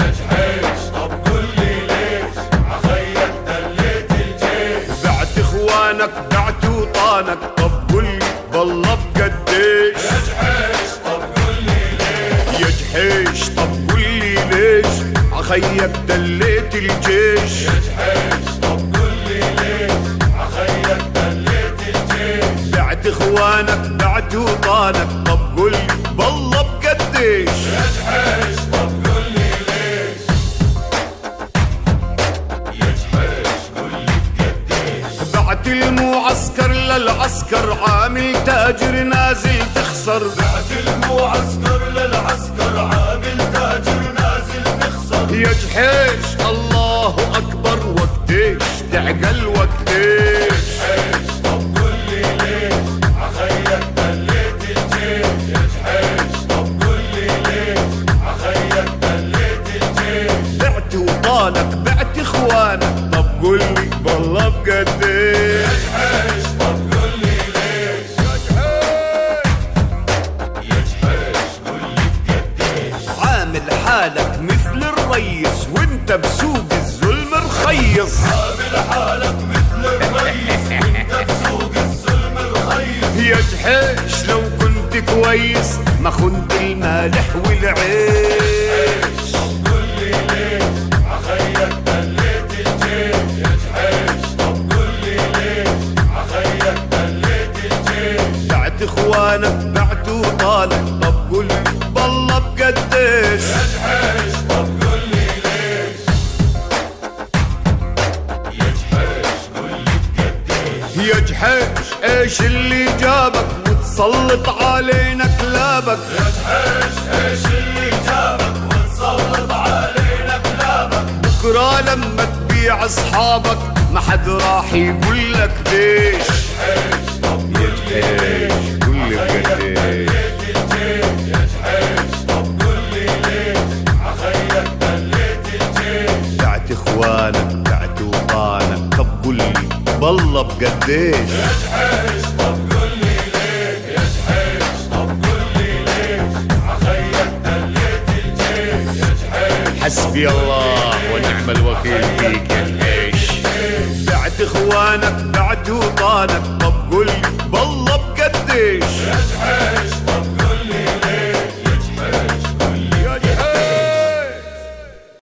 خيك يا جحيش طب ليش؟ عخيك دليت الجيش. يا جحيش طب قول لي ليش؟ عخيك دليت الجيش. بعت إخوانك بعت وطانك. طب قول لي بالله بقديش. المعسكر للعسكر عامل تاجر نازل تخسر. بعت المعسكر للعسكر عامل تاجر نازل تخسر. يا جحيش الله أكبر وقتيش تعقل وقتيش جحيش طب لي ليش عخيك دليت الجيش جحيش طب لي ليش عخيك دليت الجيش بعت بعت إخوانك. طب قول لي بالله بقديش جحيش طب قول لي ليش جحيش قول لي بقديش عامل حالك مثل الريس وانت بسوق الظلم رخيص عامل حالك مثل الريس وانت بسوق الظلم رخيص يا جحيش لو كنت كويس ما خنت المالح والعيش. طب قول لي ليش بعت اخوانك بعت وطالك طب قول لي بالله بقديش؟ جحيش طب قول لي ليش قول لي بقديش يا جحيش إيش اللي جابك؟ وتسلط علينا كلابك. جحيش إيش اللي جابك وتسلط علينا كلابك بكرة لما تبيع أصحابك ما حد راح يقول لك ليش جحيش طب قول لي ليش. اخوانك بعت وطانك طب قول لي بالله بقديش؟ طب ليش طب ليش عخيك دليت الجيش حسبي الله ونعم الوكيل فيك. يا جحيش بعت إخوانك بعت وطانك طب قول لي بالله بقديش؟ جحيش